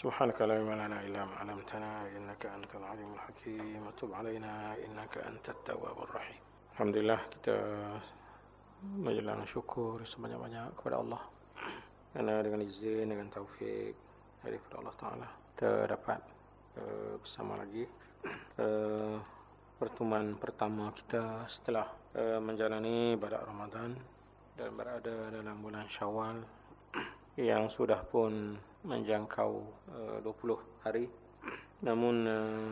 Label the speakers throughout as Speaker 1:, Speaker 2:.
Speaker 1: سبحانك لا علم لنا إلا ما علمتنا إنك أنت العليم الحكيم وتب علينا إنك أنت التواب الرحيم Alhamdulillah kita menjalankan syukur sebanyak-banyak kepada Allah kerana dengan izin dengan taufik daripada Allah Taala kita dapat uh, bersama lagi uh, pertemuan pertama kita setelah uh, menjalani ibadat Ramadan dan berada dalam bulan Syawal yang sudah pun menjangkau uh, 20 hari. Namun uh,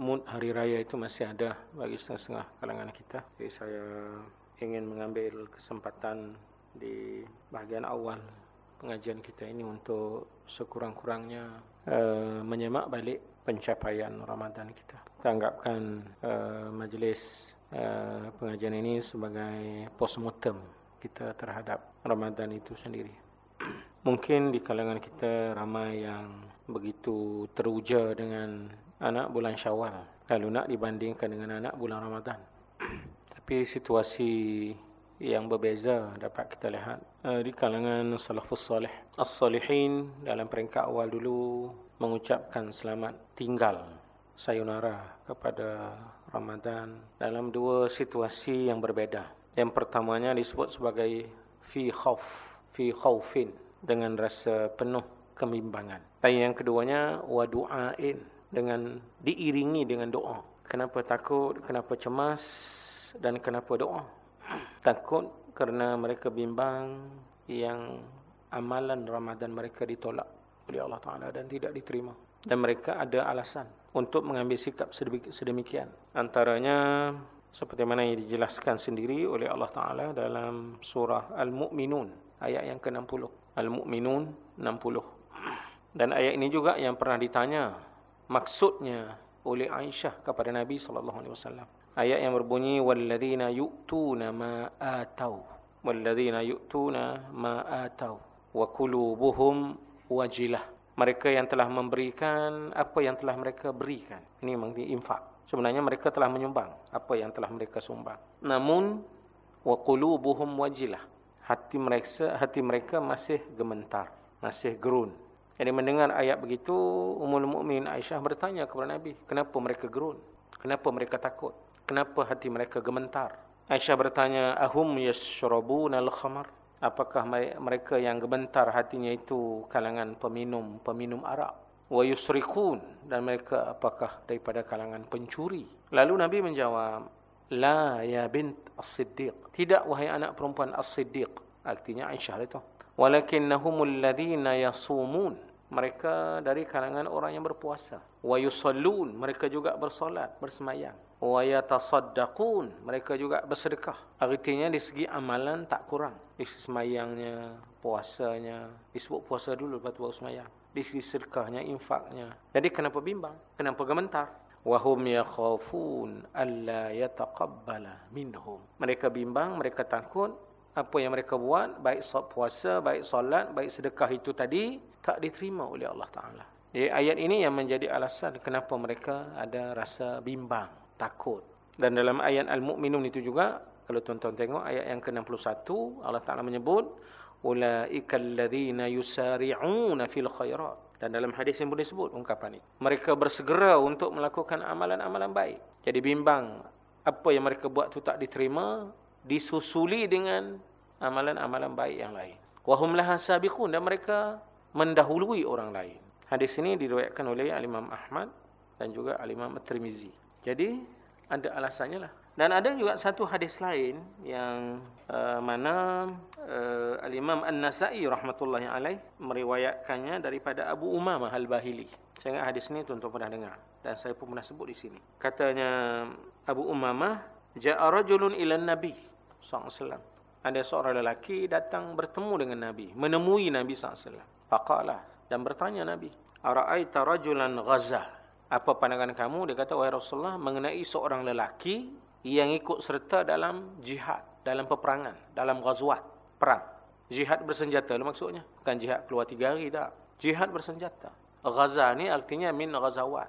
Speaker 1: mood hari raya itu masih ada bagi setengah-setengah kalangan kita. Jadi saya ingin mengambil kesempatan di bahagian awal pengajian kita ini untuk sekurang-kurangnya uh, menyemak balik pencapaian Ramadan kita. Kita anggapkan uh, majlis uh, pengajian ini sebagai postmortem kita terhadap Ramadan itu sendiri Mungkin di kalangan kita ramai yang begitu teruja dengan anak bulan syawal. Lalu nak dibandingkan dengan anak bulan Ramadan. Tapi situasi yang berbeza dapat kita lihat uh, di kalangan salafus salih. As-salihin dalam peringkat awal dulu mengucapkan selamat tinggal sayonara kepada Ramadan dalam dua situasi yang berbeza. Yang pertamanya disebut sebagai fi khauf, fi khaufin dengan rasa penuh kebimbangan. Dan yang keduanya wa du'ain dengan diiringi dengan doa. Kenapa takut, kenapa cemas dan kenapa doa? Takut kerana mereka bimbang yang amalan Ramadan mereka ditolak oleh Allah Taala dan tidak diterima. Dan mereka ada alasan untuk mengambil sikap sedemikian. Antaranya seperti mana yang dijelaskan sendiri oleh Allah Taala dalam surah Al-Mu'minun ayat yang ke-60. Al-Mu'minun 60. Dan ayat ini juga yang pernah ditanya maksudnya oleh Aisyah kepada Nabi wasallam. Ayat yang berbunyi walladzina yu'tuna ma atau walladzina yu'tuna ma atau wa qulubuhum wajilah. Mereka yang telah memberikan apa yang telah mereka berikan. Ini memang infak. Sebenarnya mereka telah menyumbang apa yang telah mereka sumbang. Namun wa qulubuhum wajilah hati mereka hati mereka masih gemetar, masih gerun. Jadi mendengar ayat begitu, Ummul Mukminin Aisyah bertanya kepada Nabi, kenapa mereka gerun? Kenapa mereka takut? Kenapa hati mereka gemetar? Aisyah bertanya, ahum yashrabuna al-khamar? Apakah mereka yang gemetar hatinya itu kalangan peminum peminum arak? Wa yusrikun dan mereka apakah daripada kalangan pencuri? Lalu Nabi menjawab, La ya bint as-siddiq. Tidak wahai anak perempuan as-siddiq. Artinya Aisyah itu. Walakinnahumul ladhina yasumun. Mereka dari kalangan orang yang berpuasa. Wa yusallun. Mereka juga bersolat, bersemayang. Wa yatasaddaqun. Mereka juga bersedekah. Artinya di segi amalan tak kurang. Di segi semayangnya, puasanya. Disebut puasa dulu lepas tu baru semayang. Di segi sedekahnya, infaknya. Jadi kenapa bimbang? Kenapa gementar? Wahum yakhafun alla yataqabbala minhum. Mereka bimbang mereka takut. Apa yang mereka buat? Baik puasa baik solat baik sedekah itu tadi tak diterima oleh Allah taala. Jadi ayat ini yang menjadi alasan kenapa mereka ada rasa bimbang takut. Dan dalam ayat al-mukminun itu juga kalau tuan-tuan tengok ayat yang ke-61 Allah taala menyebut ulaikal ladzina yusari'una fil khairat dan dalam hadis yang pun disebut ungkapan ini. Mereka bersegera untuk melakukan amalan-amalan baik. Jadi bimbang apa yang mereka buat itu tak diterima. Disusuli dengan amalan-amalan baik yang lain. Wahum laha sabiqun. Dan mereka mendahului orang lain. Hadis ini diriwayatkan oleh Al-Imam Ahmad dan juga Al-Imam At-Tirmizi. Jadi ada alasannya lah. Dan ada juga satu hadis lain yang uh, mana uh, Al-Imam An-Nasai rahmatullahi alaih meriwayatkannya daripada Abu Umamah Al-Bahili. Saya ingat hadis ini tuan-tuan pernah dengar dan saya pun pernah sebut di sini. Katanya Abu Umamah, "Ja'a rajulun ila Nabi sallallahu Ada seorang lelaki datang bertemu dengan Nabi, menemui Nabi sallallahu Faqala dan bertanya Nabi, "Ara'aita rajulan ghaza?" Apa pandangan kamu? Dia kata, "Wahai Rasulullah, mengenai seorang lelaki yang ikut serta dalam jihad, dalam peperangan, dalam ghazwat, perang. Jihad bersenjata lah maksudnya. Bukan jihad keluar tiga hari tak. Jihad bersenjata. Ghaza ni artinya min ghazawat.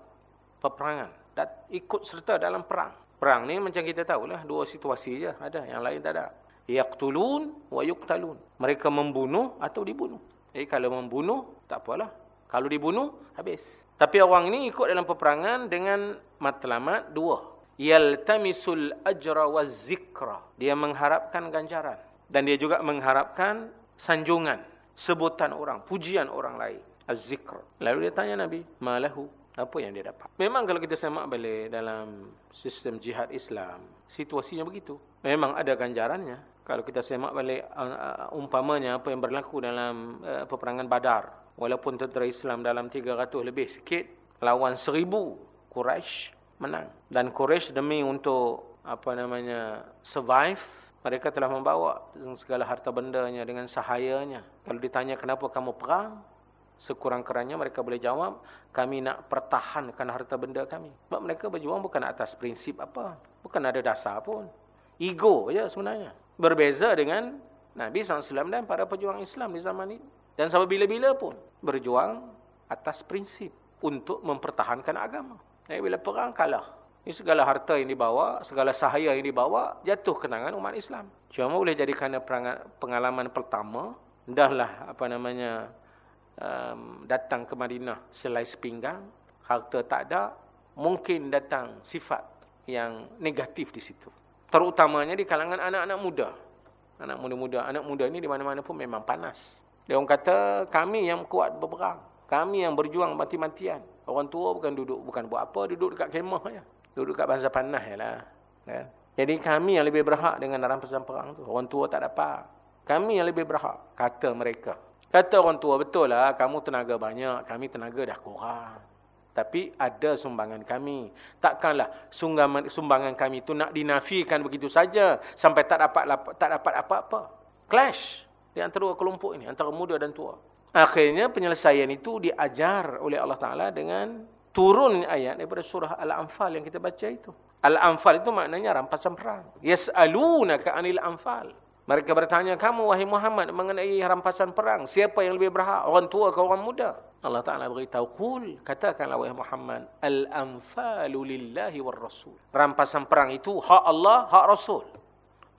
Speaker 1: Peperangan. Dan ikut serta dalam perang. Perang ni macam kita tahulah. Dua situasi je ada. Yang lain tak ada. Yaqtulun wa yuqtalun. Mereka membunuh atau dibunuh. Jadi kalau membunuh, tak apalah. Kalau dibunuh, habis. Tapi orang ini ikut dalam peperangan dengan matlamat dua. Yaltamisul ajra wa zikra. Dia mengharapkan ganjaran. Dan dia juga mengharapkan sanjungan. Sebutan orang, pujian orang lain. Az-zikr. Lalu dia tanya Nabi, malahu. Apa yang dia dapat? Memang kalau kita semak balik dalam sistem jihad Islam, situasinya begitu. Memang ada ganjarannya. Kalau kita semak balik uh, uh, umpamanya apa yang berlaku dalam uh, peperangan Badar walaupun tentera Islam dalam 300 lebih sikit lawan 1000 Quraisy menang. Dan Quraisy demi untuk apa namanya survive mereka telah membawa segala harta bendanya dengan sahayanya. Kalau ditanya kenapa kamu perang sekurang-kurangnya mereka boleh jawab kami nak pertahankan harta benda kami. Sebab mereka berjuang bukan atas prinsip apa bukan ada dasar pun. Ego je sebenarnya. Berbeza dengan Nabi SAW dan para pejuang Islam di zaman ini. Dan sampai bila-bila pun berjuang atas prinsip untuk mempertahankan agama. Jadi bila perang kalah. Ini segala harta yang dibawa, segala sahaya yang dibawa jatuh ke tangan umat Islam. Cuma boleh jadi kerana pengalaman pertama, dahlah apa namanya um, datang ke Madinah selai sepinggang, harta tak ada, mungkin datang sifat yang negatif di situ. Terutamanya di kalangan anak-anak muda. Anak muda-muda, anak muda ini di mana-mana pun memang panas. Dia orang kata, kami yang kuat berperang. Kami yang berjuang mati-matian. Orang tua bukan duduk, bukan buat apa, duduk dekat kemah je. Duduk dekat bangsa panas je lah. Ya. Jadi kami yang lebih berhak dengan rampasan perang tu. Orang tua tak dapat. Kami yang lebih berhak, kata mereka. Kata orang tua, betul lah, kamu tenaga banyak, kami tenaga dah kurang. Tapi ada sumbangan kami. Takkanlah sumbangan, sumbangan kami itu nak dinafikan begitu saja sampai tak dapat tak dapat apa-apa. Clash di antara kelompok ini, antara muda dan tua. Akhirnya penyelesaian itu diajar oleh Allah Ta'ala dengan turun ayat daripada surah Al-Anfal yang kita baca itu. Al-Anfal itu maknanya rampasan perang. Yas'alunaka anil anfal. Mereka bertanya kamu wahai Muhammad mengenai rampasan perang. Siapa yang lebih berhak? Orang tua ke orang muda? Allah Ta'ala beritahu. Kul. Katakanlah wahai Muhammad. Al-anfalu lillahi wal rasul. Rampasan perang itu hak Allah, hak Rasul.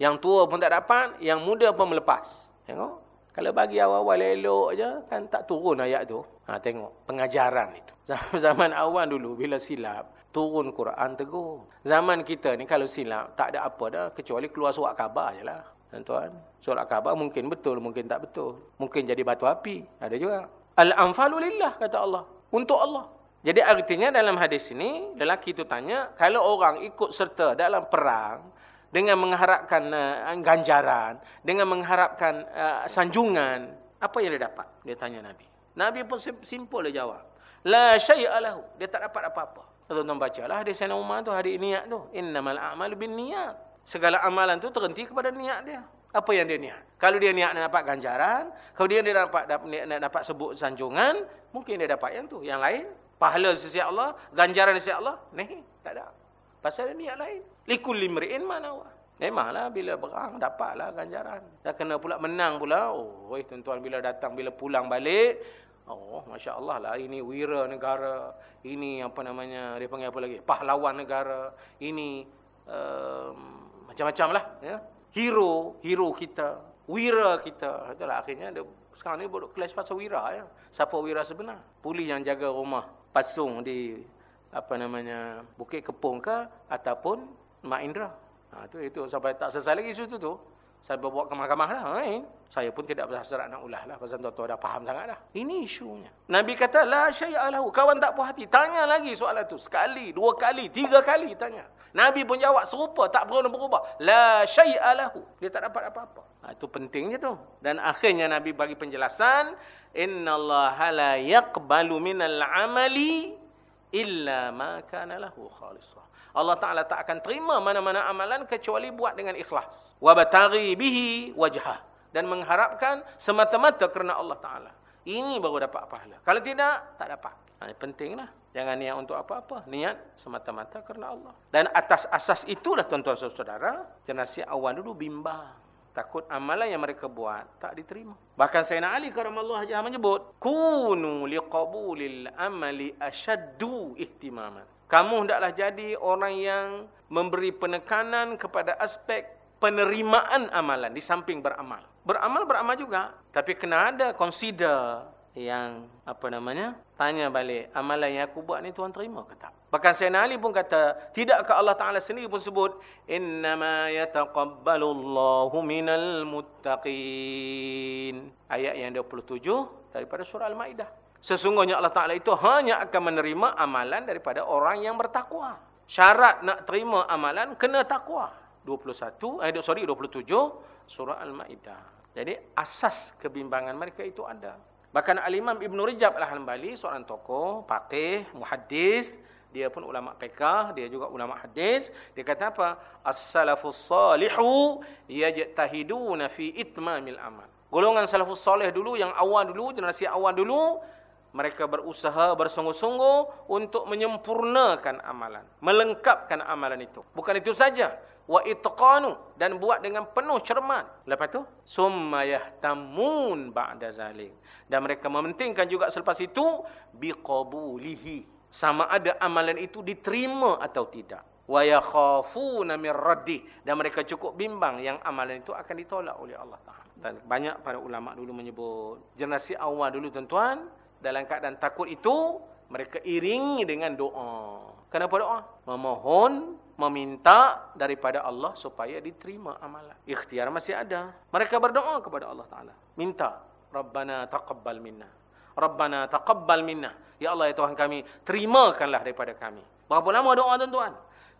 Speaker 1: Yang tua pun tak dapat, yang muda pun melepas. Tengok. Kalau bagi awal-awal elok je, kan tak turun ayat tu. Ha, tengok. Pengajaran itu. Zaman awal dulu, bila silap, turun Quran tegur. Zaman kita ni, kalau silap, tak ada apa dah. Kecuali keluar surat khabar je lah. Tuan-tuan. Surat khabar mungkin betul, mungkin tak betul. Mungkin jadi batu api. Ada juga. Al-anfalulillah, kata Allah. Untuk Allah. Jadi artinya dalam hadis ini, lelaki itu tanya, kalau orang ikut serta dalam perang, dengan mengharapkan uh, ganjaran, dengan mengharapkan uh, sanjungan, apa yang dia dapat? Dia tanya Nabi. Nabi pun simple dia jawab. La syai'a lahu. Dia tak dapat apa-apa. Tuan-tuan bacalah hadis Sayyidina Umar tu, hadis niat tu. Innamal a'malu bin niat. Segala amalan tu terhenti kepada niat dia. Apa yang dia niat? Kalau dia niat nak dapat ganjaran, kalau dia dia dapat dapat, nak dapat sebut sanjungan, mungkin dia dapat yang tu. Yang lain, pahala sisi Allah, ganjaran sisi Allah, ni tak ada. Pasal niat lain. Likul limri'in manawa. Memanglah bila berang dapatlah ganjaran. Dah kena pula menang pula. Oh, eh, tuan-tuan bila datang bila pulang balik, oh masya-Allah lah ini wira negara. Ini apa namanya? Dia panggil apa lagi? Pahlawan negara. Ini um, macam-macam lah ya. Hero, hero kita, wira kita. Itulah akhirnya dia sekarang ni buat kelas pasal wira ya. Siapa wira sebenar? Puli yang jaga rumah pasung di apa namanya Bukit Kepung ke ataupun Mak Indra. Ha, tu itu sampai tak selesai lagi isu tu tu. Saya bawa ke mahkamah dah. Kan? Saya pun tidak berhasrat nak ulah lah. Pasal tuan-tuan dah faham sangat dah. Ini isunya. Nabi kata, La syai'alahu. Kawan tak puas hati. Tanya lagi soalan tu. Sekali, dua kali, tiga kali tanya. Nabi pun jawab serupa. Tak perlu berubah. La syai'alahu. Dia tak dapat apa-apa. Ha, itu pentingnya tu. Dan akhirnya Nabi bagi penjelasan. Inna Allah la yaqbalu minal amali illa ma kana lahu khalisah. Allah Taala tak akan terima mana-mana amalan kecuali buat dengan ikhlas. Wa bataghi bihi wajhah dan mengharapkan semata-mata kerana Allah Taala. Ini baru dapat pahala. Kalau tidak, tak dapat. Ha, pentinglah. Jangan niat untuk apa-apa. Niat semata-mata kerana Allah. Dan atas asas itulah tuan-tuan saudara, generasi awal dulu bimbang. Takut amalan yang mereka buat tak diterima. Bahkan Sayyidina Ali karamallahu wajhah menyebut, "Kunu liqabulil amali ashaddu ihtimaman." Kamu hendaklah jadi orang yang memberi penekanan kepada aspek penerimaan amalan di samping beramal. Beramal beramal juga, tapi kena ada consider yang apa namanya tanya balik amalan yang aku buat ni Tuhan terima ke tak bahkan Sayyidina Ali pun kata tidakkah Allah Taala sendiri pun sebut innama yataqabbalullahu minal muttaqin? Ayat yang 27 daripada surah al-maidah. Sesungguhnya Allah Taala itu hanya akan menerima amalan daripada orang yang bertakwa. Syarat nak terima amalan kena takwa. 21 eh sorry 27 surah al-maidah. Jadi asas kebimbangan mereka itu ada. Bahkan Al-Imam Ibn Rijab Al-Hambali, seorang tokoh, pakih, muhaddis, dia pun ulama fiqh, dia juga ulama hadis, dia kata apa? As-salafus salihu yajtahiduna fi itmamil amal. Golongan salafus salih dulu yang awal dulu, generasi awal dulu, mereka berusaha bersungguh-sungguh untuk menyempurnakan amalan, melengkapkan amalan itu. Bukan itu saja, wa itqanu dan buat dengan penuh cermat. Lepas tu summa yahtamun ba'da zalik. Dan mereka mementingkan juga selepas itu biqabulihi. Sama ada amalan itu diterima atau tidak. Wa yakhafuna min raddi dan mereka cukup bimbang yang amalan itu akan ditolak oleh Allah Taala. Banyak para ulama dulu menyebut generasi awal dulu tuan-tuan dalam keadaan takut itu mereka iringi dengan doa. Kenapa doa? Memohon meminta daripada Allah supaya diterima amalan. Ikhtiar masih ada. Mereka berdoa kepada Allah Taala. Minta, Rabbana taqabbal minna. Rabbana taqabbal minna. Ya Allah ya Tuhan kami, terimakanlah daripada kami. Berapa lama doa tuan-tuan?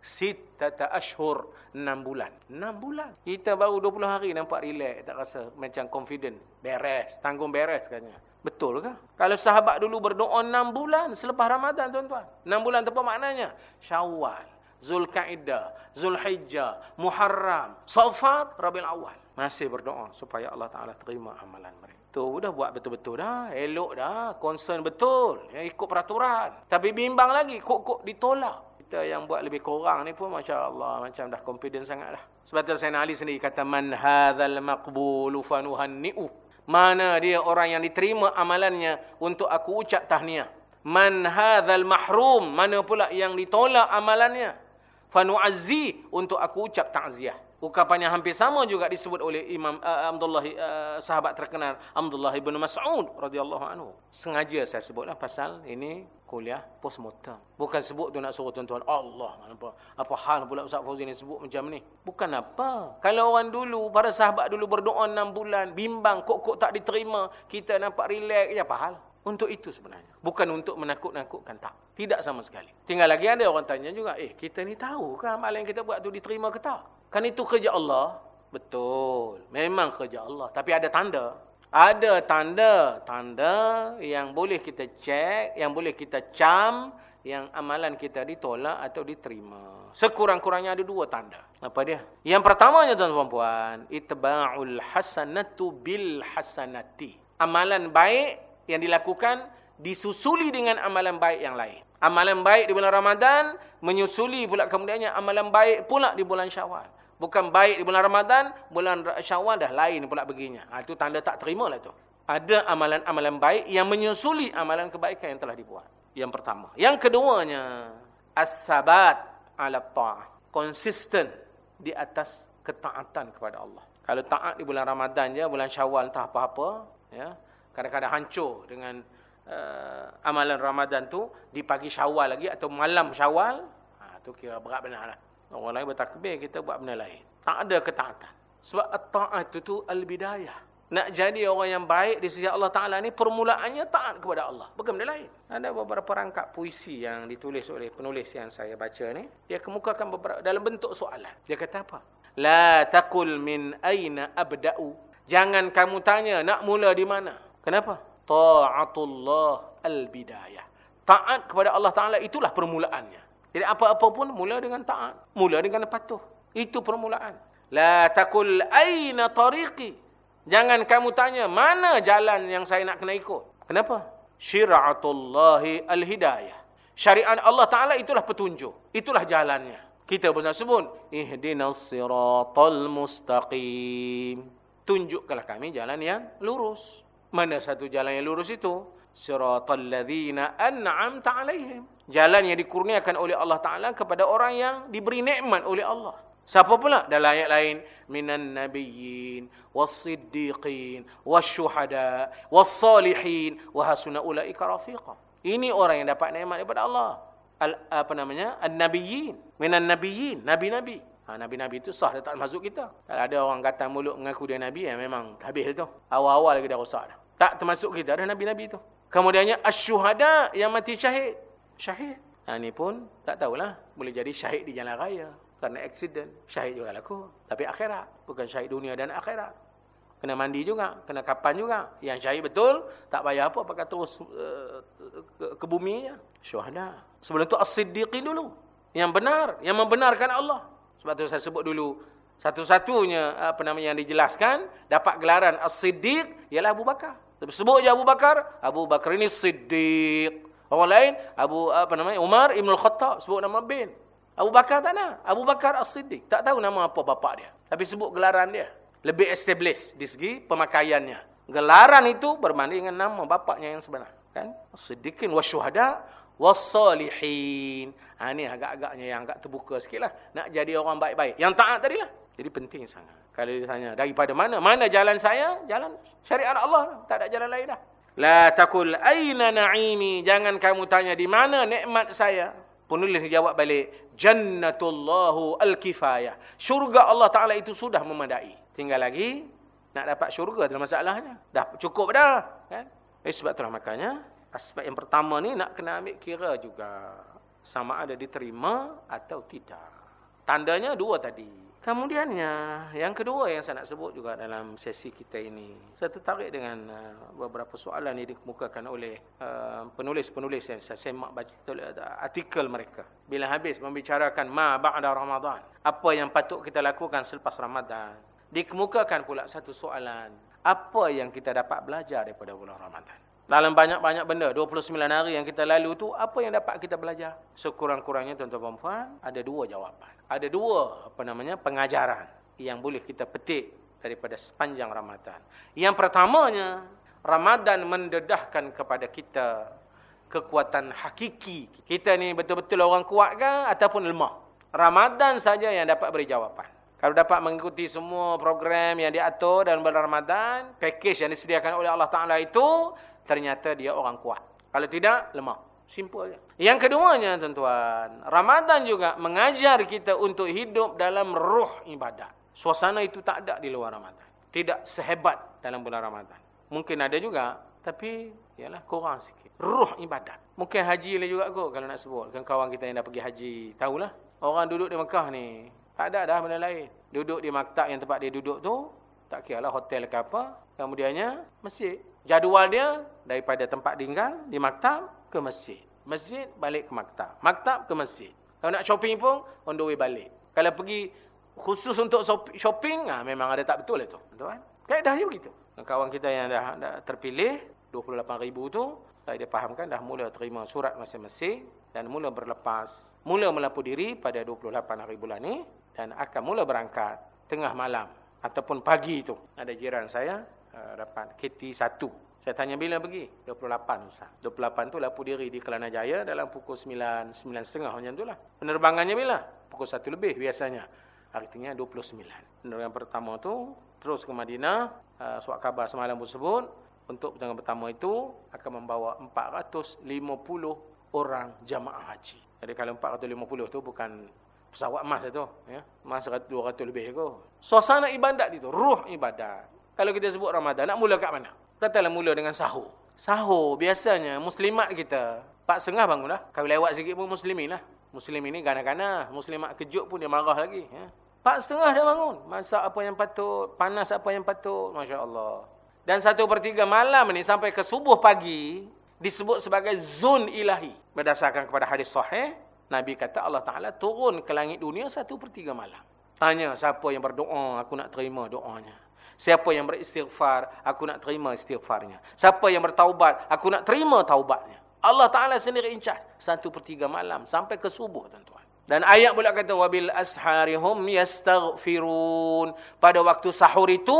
Speaker 1: Sittata ashur, 6 bulan. 6 bulan. Kita baru 20 hari nampak relax, tak rasa macam confident. Beres, tanggung beres katanya. Betul ke? Kalau sahabat dulu berdoa 6 bulan selepas Ramadan tuan-tuan. 6 bulan apa maknanya? Syawal. Zulkaidah, Zulhijjah, Muharram, Safar, Rabiul Awal. Masih berdoa supaya Allah Taala terima amalan mereka. Tu dah buat betul-betul dah, elok dah, concern betul, ya ikut peraturan. Tapi bimbang lagi, kok-kok ditolak. Kita yang buat lebih kurang ni pun masya-Allah macam dah confident sangat dah. Sebab tu Sayyidina Ali sendiri kata man hadzal maqbulu fanuhanni'u. Mana dia orang yang diterima amalannya untuk aku ucap tahniah. Man hadzal mahrum, mana pula yang ditolak amalannya fanu'azzi untuk aku ucap takziah. Ukapan yang hampir sama juga disebut oleh Imam uh, Abdullah uh, sahabat terkenal Abdullah bin Mas'ud radhiyallahu anhu. Sengaja saya sebutlah pasal ini kuliah postmortem. Bukan sebut tu nak suruh tuan-tuan Allah apa apa hal pula Ustaz Fauzin ni sebut macam ni. Bukan apa. Kalau orang dulu para sahabat dulu berdoa 6 bulan bimbang kok-kok tak diterima, kita nampak relax ya apa hal? Untuk itu sebenarnya. Bukan untuk menakut-nakutkan. Tak. Tidak sama sekali. Tinggal lagi ada orang tanya juga. Eh, kita ni tahu ke amalan yang kita buat tu diterima ke tak? Kan itu kerja Allah. Betul. Memang kerja Allah. Tapi ada tanda. Ada tanda. Tanda yang boleh kita cek. Yang boleh kita cam. Yang amalan kita ditolak atau diterima. Sekurang-kurangnya ada dua tanda. Apa dia? Yang pertamanya tuan-tuan puan. Itba'ul hasanatu bil hasanati. Amalan baik yang dilakukan disusuli dengan amalan baik yang lain. Amalan baik di bulan Ramadan menyusuli pula kemudiannya amalan baik pula di bulan Syawal. Bukan baik di bulan Ramadan, bulan Syawal dah lain pula begininya. Ha, itu tanda tak terima lah tu. Ada amalan-amalan baik yang menyusuli amalan kebaikan yang telah dibuat. Yang pertama. Yang keduanya, as-sabat ala ta'ah. Konsisten di atas ketaatan kepada Allah. Kalau taat di bulan Ramadan je, bulan Syawal tak apa-apa, ya kadang-kadang hancur dengan uh, amalan Ramadan tu di pagi Syawal lagi atau malam Syawal ha tu kira berat benar lah orang lain bertakbir kita buat benda lain. Tak ada ketaatan. Sebab taat itu tu al-bidayah. Nak jadi orang yang baik di sisi Allah Taala ni permulaannya taat kepada Allah. Bukan benda lain. Ada beberapa rangkap puisi yang ditulis oleh penulis yang saya baca ni. Dia kemukakan beberapa dalam bentuk soalan. Dia kata apa? La taqul min aina abda'u. Jangan kamu tanya nak mula di mana? Kenapa? Ta'atullah al-bidayah. Taat kepada Allah Ta'ala itulah permulaannya. Jadi apa-apa pun mula dengan taat. Mula dengan patuh. Itu permulaan. La takul aina tariqi. Jangan kamu tanya mana jalan yang saya nak kena ikut. Kenapa? Syira'atullahi al-hidayah. Syariat Allah Ta'ala itulah petunjuk. Itulah jalannya. Kita pun sebut. Ihdinas siratal mustaqim. Tunjukkanlah kami jalan yang lurus. Mana satu jalan yang lurus itu? Siratal ladzina an'amta 'alaihim. Jalan yang dikurniakan oleh Allah Taala kepada orang yang diberi nikmat oleh Allah. Siapa pula? Dalam ayat lain, minan nabiyyin was-siddiqin wasyuhada was-salihin wa hasuna ulaika rafiqa. Ini orang yang dapat nikmat daripada Allah. Al, apa namanya? An-nabiyyin, minan nabiyyin, nabi-nabi. Ha, nabi-nabi itu sah dia tak masuk kita. Kalau ada orang kata mulut mengaku dia nabi, ya memang habis itu. Awal-awal lagi dah rosak dah. Tak termasuk kita ada nabi-nabi itu. Kemudiannya asyuhada yang mati syahid. Syahid. Ha, ini pun tak tahulah. Boleh jadi syahid di jalan raya kerana aksiden syahid juga laku tapi akhirat bukan syahid dunia dan akhirat. Kena mandi juga kena kapan juga. Yang syahid betul tak payah apa pakai terus uh, ke, ke bumi syuhada. Sebelum tu as-siddiqin dulu. Yang benar yang membenarkan Allah. Sebab tu saya sebut dulu satu-satunya apa namanya yang dijelaskan dapat gelaran as-siddiq ialah Abu Bakar. Sebut je Abu Bakar Abu Bakar ini siddiq orang lain Abu apa namanya Umar Ibn Khattab sebut nama bin Abu Bakar tak nak. Abu Bakar As-Siddiq. Tak tahu nama apa bapa dia. Tapi sebut gelaran dia. Lebih established di segi pemakaiannya. Gelaran itu berbanding dengan nama bapaknya yang sebenar. Kan? As-Siddiqin wa syuhada wa salihin. Ha, ini agak-agaknya yang agak terbuka sikit lah. Nak jadi orang baik-baik. Yang taat tadilah. Jadi penting sangat. Kalau dia tanya, daripada mana? Mana jalan saya? Jalan syariat Allah. Tak ada jalan lain dah. La takul aina na'imi. Jangan kamu tanya di mana nikmat saya. Penulis jawab balik, Jannatullahu al-kifayah. Syurga Allah Ta'ala itu sudah memadai. Tinggal lagi, nak dapat syurga dalam masalahnya. Dah cukup dah. Kan? Eh, sebab itulah makanya, aspek yang pertama ni nak kena ambil kira juga. Sama ada diterima atau tidak. Tandanya dua tadi. Kemudiannya, yang kedua yang saya nak sebut juga dalam sesi kita ini. Saya tertarik dengan uh, beberapa soalan yang dikemukakan oleh uh, penulis-penulis yang saya semak artikel mereka. Bila habis membicarakan ma ba'da Ramadan. Apa yang patut kita lakukan selepas Ramadan. Dikemukakan pula satu soalan. Apa yang kita dapat belajar daripada bulan Ramadan? Dalam banyak-banyak benda, 29 hari yang kita lalu tu apa yang dapat kita belajar? Sekurang-kurangnya tuan-tuan puan ada dua jawapan. Ada dua apa namanya pengajaran yang boleh kita petik daripada sepanjang Ramadan. Yang pertamanya, Ramadan mendedahkan kepada kita kekuatan hakiki. Kita ni betul-betul orang kuat ke ataupun lemah? Ramadan saja yang dapat beri jawapan. Kalau dapat mengikuti semua program yang diatur dalam bulan Ramadan, package yang disediakan oleh Allah Taala itu, ternyata dia orang kuat. Kalau tidak, lemah. Simple saja. Yang keduanya, tuan-tuan, Ramadan juga mengajar kita untuk hidup dalam ruh ibadat. Suasana itu tak ada di luar Ramadan. Tidak sehebat dalam bulan Ramadan. Mungkin ada juga, tapi ialah kurang sikit. Ruh ibadat. Mungkin haji lah juga kot kalau nak sebut. Kan kawan kita yang dah pergi haji, tahulah. Orang duduk di Mekah ni, tak ada dah benda lain. Duduk di maktab yang tempat dia duduk tu, tak kira lah hotel ke apa. Kemudiannya, masjid. Jadual dia, daripada tempat tinggal, di maktab, ke masjid. Masjid, balik ke maktab. Maktab, ke masjid. Kalau nak shopping pun, on the way balik. Kalau pergi khusus untuk shopping, ah memang ada tak betul itu. Betul kan? Kaedah dia begitu. Kawan kita yang dah, dah terpilih, 28 ribu tu, saya dia fahamkan dah mula terima surat masing-masing dan mula berlepas. Mula melapu diri pada 28 hari bulan ni dan akan mula berangkat tengah malam ataupun pagi itu. Ada jiran saya uh, dapat KT1. Saya tanya bila pergi? 28 Ustaz. 28 tu lapu diri di Kelana Jaya dalam pukul 9, 9.30 macam itulah. Penerbangannya bila? Pukul 1 lebih biasanya. Artinya 29. Penerbangan pertama tu terus ke Madinah. Uh, suat khabar semalam tersebut. Untuk penerbangan pertama itu akan membawa 450 orang jamaah haji. Jadi kalau 450 tu bukan pesawat emas itu, ya. Emas 200 lebih tu. Suasana ibadat itu, ruh ibadat. Kalau kita sebut Ramadan, nak mula kat mana? Katalah mula dengan sahur. Sahur biasanya muslimat kita pak setengah bangun dah. Kalau lewat sikit pun muslimin lah. Muslim ini gana-gana, muslimat kejut pun dia marah lagi, ya. Pak setengah dah bangun. Masak apa yang patut, panas apa yang patut, masya-Allah. Dan satu per tiga malam ni sampai ke subuh pagi disebut sebagai zon ilahi. Berdasarkan kepada hadis sahih, Nabi kata Allah Ta'ala turun ke langit dunia satu per tiga malam. Tanya siapa yang berdoa, aku nak terima doanya. Siapa yang beristighfar, aku nak terima istighfarnya. Siapa yang bertaubat, aku nak terima taubatnya. Allah Ta'ala sendiri incah satu per tiga malam sampai ke subuh tuan-tuan. Dan ayat pula kata wabil asharihum yastaghfirun. Pada waktu sahur itu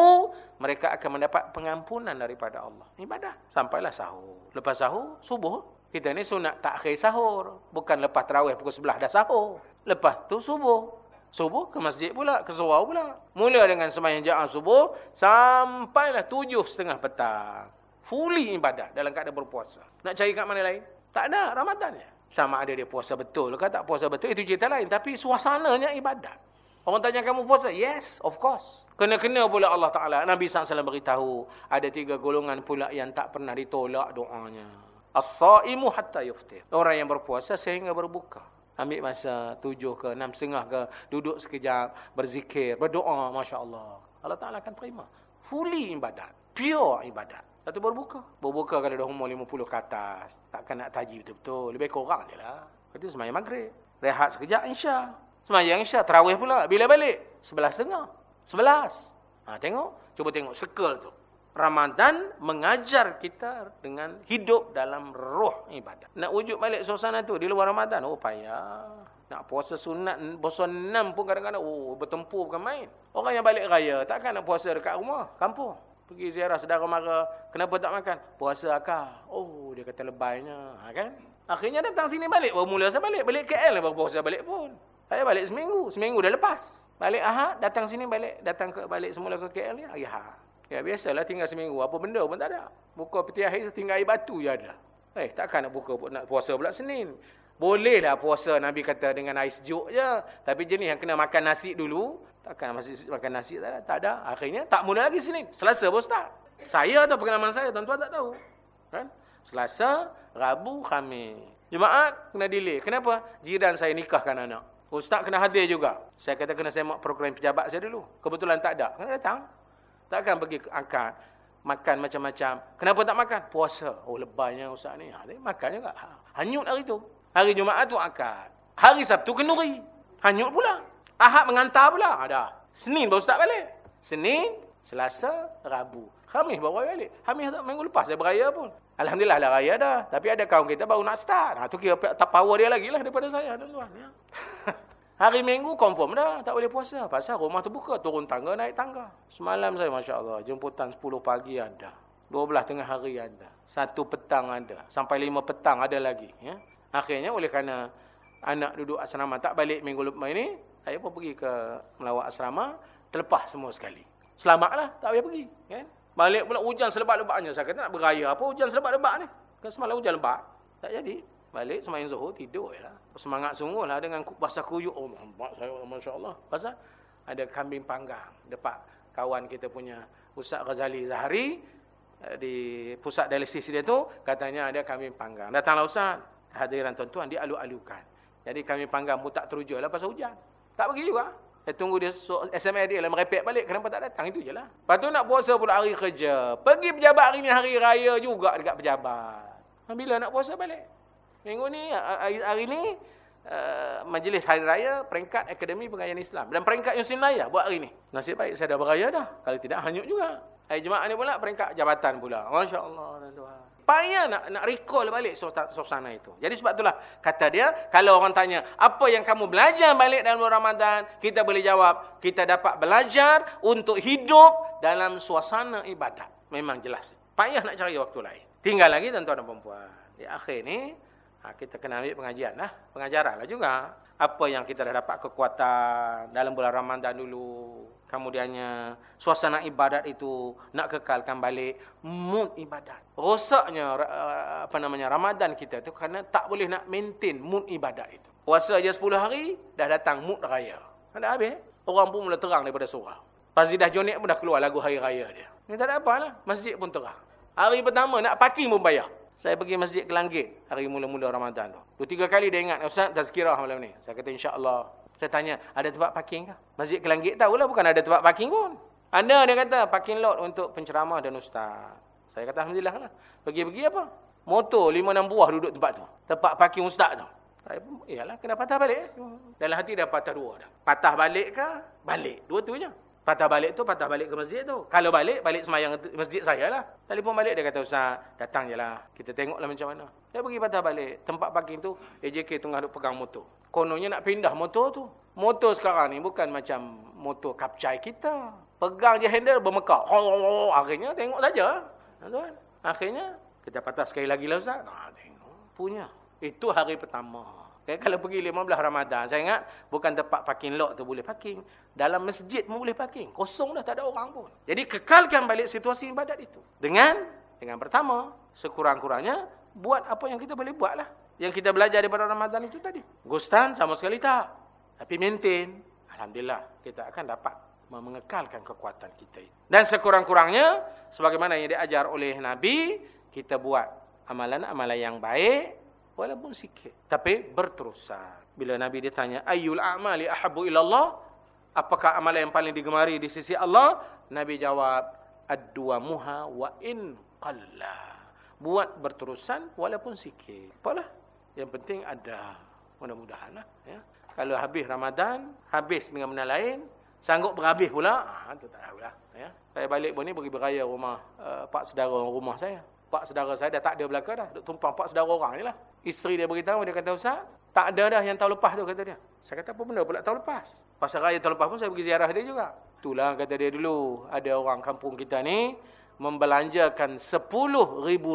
Speaker 1: mereka akan mendapat pengampunan daripada Allah. Ibadah sampailah sahur. Lepas sahur subuh kita ni sunat takhir sahur. Bukan lepas terawih pukul 11 dah sahur. Lepas tu subuh. Subuh ke masjid pula, ke surau pula. Mula dengan sembahyang jamaah subuh sampailah tujuh setengah petang. Fully ibadat dalam keadaan berpuasa. Nak cari kat mana lain? Tak ada Ramadan je. Sama ada dia puasa betul ke tak puasa betul itu cerita lain tapi suasananya ibadat. Orang tanya kamu puasa? Yes, of course. Kena-kena pula Allah Taala. Nabi SAW beritahu ada tiga golongan pula yang tak pernah ditolak doanya. As-saimu hatta yuftir. Orang yang berpuasa sehingga berbuka. Ambil masa tujuh ke enam setengah ke. Duduk sekejap. Berzikir. Berdoa. Masya Allah. Allah Ta'ala akan terima. Fully ibadat. Pure ibadat. Tu berbuka. Berbuka kalau dah umur lima puluh ke atas. Takkan nak taji betul-betul. Lebih kurang je lah. Lepas tu semayang maghrib. Rehat sekejap insya. Semayang Isya, terawih pula. Bila balik? Sebelas setengah. Sebelas. Ha, tengok. Cuba tengok. Circle tu. Ramadan mengajar kita dengan hidup dalam roh ibadat. Nak wujud balik suasana tu di luar Ramadan. Oh, payah. Nak puasa sunat, puasa enam pun kadang-kadang. Oh, bertempur bukan main. Orang yang balik raya, takkan nak puasa dekat rumah, kampung. Pergi ziarah saudara mara. Kenapa tak makan? Puasa akar. Oh, dia kata lebaynya. Ha, kan? Akhirnya datang sini balik. Baru mula saya balik. Balik KL baru puasa balik pun. Saya balik seminggu. Seminggu dah lepas. Balik Ahad, datang sini balik. Datang ke balik semula ke KL ni. Ya, ya biasalah tinggal seminggu. Apa benda pun tak ada. Buka peti akhir, tinggal air batu je ada. Eh, takkan nak buka nak puasa pula Senin. Bolehlah puasa Nabi kata dengan air sejuk je. Tapi jenis yang kena makan nasi dulu. Takkan masih makan nasi tak ada. Tak ada. Akhirnya tak mula lagi Senin. Selasa pun start. Saya atau pengalaman saya, tuan-tuan tak tahu. Kan? Selasa, Rabu, Khamis. Jumaat kena delay. Kenapa? Jiran saya nikahkan anak. Ustaz kena hadir juga. Saya kata kena semak program pejabat saya dulu. Kebetulan tak ada. Kena datang. Takkan pergi angkat. Makan macam-macam. Kenapa tak makan? Puasa. Oh lebaynya Ustaz ni. Ha, makan juga. Ha, hanyut hari tu. Hari Jumaat tu angkat. Hari Sabtu kenuri. Hanyut pula. Ahad mengantar pula. Ada. Senin baru Ustaz balik. Senin, Selasa, Rabu. Khamis baru balik. Khamis minggu lepas saya beraya pun. Alhamdulillah lah raya dah. Tapi ada kaum kita baru nak start. Ha, tu kira tak power dia lagi lah daripada saya. Tuan-tuan. Ya. Hari minggu confirm dah. Tak boleh puasa. Pasal rumah tu buka. Turun tangga, naik tangga. Semalam saya Masya Allah. Jemputan 10 pagi ada. 12 tengah hari ada. Satu petang ada. Sampai 5 petang ada lagi. Ya. Akhirnya oleh kerana anak duduk asrama tak balik minggu lepas ini. Saya pun pergi ke melawat asrama. Terlepas semua sekali. Selamatlah. Tak payah pergi. Kan? Balik pula hujan selebat-lebatnya. Saya kata nak beraya apa hujan selebat-lebat ni? Kan semalam hujan lebat. Tak jadi. Balik semayang zuhur tidur je lah. Semangat sungguh lah dengan bahasa kuyuk. Oh, saya, Masya Allah. Pasal ada kambing panggang. Depan kawan kita punya Ustaz Ghazali Zahari. Eh, di pusat dialisis dia tu. Katanya ada kambing panggang. Datanglah Ustaz. Hadiran tuan-tuan dia alu-alukan. Jadi kambing panggang pun tak teruja lah pasal hujan. Tak pergi juga. Saya tunggu dia so, SMS dia lah merepek balik. Kenapa tak datang? Itu je lah. Lepas tu nak puasa pula hari kerja. Pergi pejabat hari ni hari raya juga dekat pejabat. Bila nak puasa balik? Minggu ni, hari, hari ni, uh, majlis hari raya, peringkat Akademi Pengajian Islam. Dan peringkat Yusin Naya buat hari ni. Nasib baik saya dah beraya dah. Kalau tidak, hanyut juga. Hari Jumaat ni pula peringkat jabatan pula. Masya Allah. Payah nak nak recall balik suasana itu. Jadi sebab itulah kata dia, kalau orang tanya, apa yang kamu belajar balik dalam Ramadan? Kita boleh jawab, kita dapat belajar untuk hidup dalam suasana ibadat. Memang jelas. Payah nak cari waktu lain. Tinggal lagi tuan-tuan dan perempuan. Di akhir ni, ha, kita kena ambil pengajian lah. Pengajaran lah juga. Apa yang kita dah dapat kekuatan dalam bulan Ramadan dulu. Kemudiannya suasana ibadat itu nak kekalkan balik mood ibadat. Rosaknya uh, apa namanya Ramadan kita tu kerana tak boleh nak maintain mood ibadat itu. Puasa aja 10 hari dah datang mood raya. Ada habis. Orang pun mula terang daripada surau. Pazidah Jonik pun dah keluar lagu hari raya dia. Ini tak ada apalah. Masjid pun terang. Hari pertama nak parking pun bayar. Saya pergi masjid ke Langgit hari mula-mula Ramadan tu. Dua tiga kali dia ingat, Ustaz tazkirah malam ni. Saya kata insya-Allah saya tanya, ada tempat parking ke? Masjid Kelanggit tahulah bukan ada tempat parking pun. Anda dia kata parking lot untuk penceramah dan ustaz. Saya kata alhamdulillah lah. Pergi-pergi apa? Motor lima enam buah duduk tempat tu. Tempat parking ustaz tu. Saya pun, iyalah kena patah balik. Dalam hati dah patah dua dah. Patah balik ke? Balik. Dua tu je. Patah balik tu, patah balik ke masjid tu. Kalau balik, balik semayang masjid saya lah. Telefon balik, dia kata, Ustaz, datang je lah. Kita tengoklah macam mana. Saya pergi patah balik. Tempat parking tu, AJK tengah duk pegang motor. Kononnya nak pindah motor tu. Motor sekarang ni bukan macam motor kapcai kita. Pegang je handle, bermekak. Akhirnya, tengok saja. Akhirnya, kita patah sekali lagi lah Ustaz. Nah, tengok. Punya. Itu hari pertama. Okay, kalau pergi 15 Ramadan, saya ingat bukan tempat parking lot tu boleh parking. Dalam masjid pun boleh parking. Kosong dah, tak ada orang pun. Jadi kekalkan balik situasi ibadat itu. Dengan, dengan pertama, sekurang-kurangnya, buat apa yang kita boleh buat lah. Yang kita belajar daripada Ramadan itu tadi. Gustan sama sekali tak. Tapi maintain. Alhamdulillah, kita akan dapat mengekalkan kekuatan kita. Dan sekurang-kurangnya, sebagaimana yang diajar oleh Nabi, kita buat amalan-amalan yang baik, Walaupun sikit. Tapi berterusan. Bila Nabi ditanya, Ayyul a'mali ahabu ilallah? Apakah amalan yang paling digemari di sisi Allah? Nabi jawab, Ad-duwamuha wa in qalla. Buat berterusan walaupun sikit. Apalah? Yang penting ada. Mudah-mudahan lah. Ya. Kalau habis Ramadan, habis dengan benda lain, sanggup berhabis pula, ah, itu tak tahulah. Ya. Saya balik pun ni pergi beraya rumah uh, pak saudara rumah saya pak saudara saya dah tak ada belaka dah. Duk tumpang pak saudara orang ni lah. Isteri dia beritahu, dia kata, Ustaz, tak ada dah yang tahun lepas tu, kata dia. Saya kata, apa benda pula tahun lepas? Pasal raya tahun lepas pun saya pergi ziarah dia juga. Itulah kata dia dulu, ada orang kampung kita ni, membelanjakan RM10,000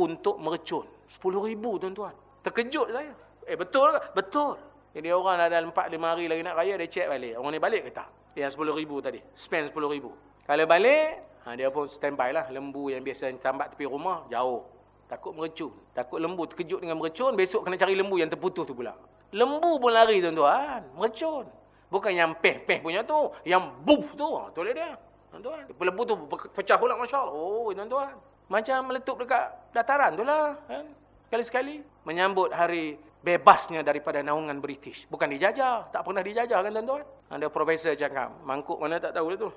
Speaker 1: untuk mercun. RM10,000 tuan-tuan. Terkejut saya. Eh betul ke? Betul. Jadi orang dah dalam 4-5 hari lagi nak raya, dia cek balik. Orang ni balik ke tak? Yang RM10,000 tadi. Spend RM10,000. Kalau balik, Ha, dia pun standby lah. Lembu yang biasa tambat tepi rumah, jauh. Takut merecun. Takut lembu terkejut dengan merecun, besok kena cari lembu yang terputus tu pula. Lembu pun lari tuan-tuan. Merecun. Bukan yang peh-peh punya tu. Yang buf tu. Ha, tu dia. Tuan-tuan. Lembu tu pecah pula Masya Allah. Oh, tuan-tuan. Macam meletup dekat dataran tu lah. Kan? Sekali-sekali. Menyambut hari bebasnya daripada naungan British. Bukan dijajah. Tak pernah dijajah kan tuan-tuan. Ada profesor cakap. Mangkuk mana tak tahu tu.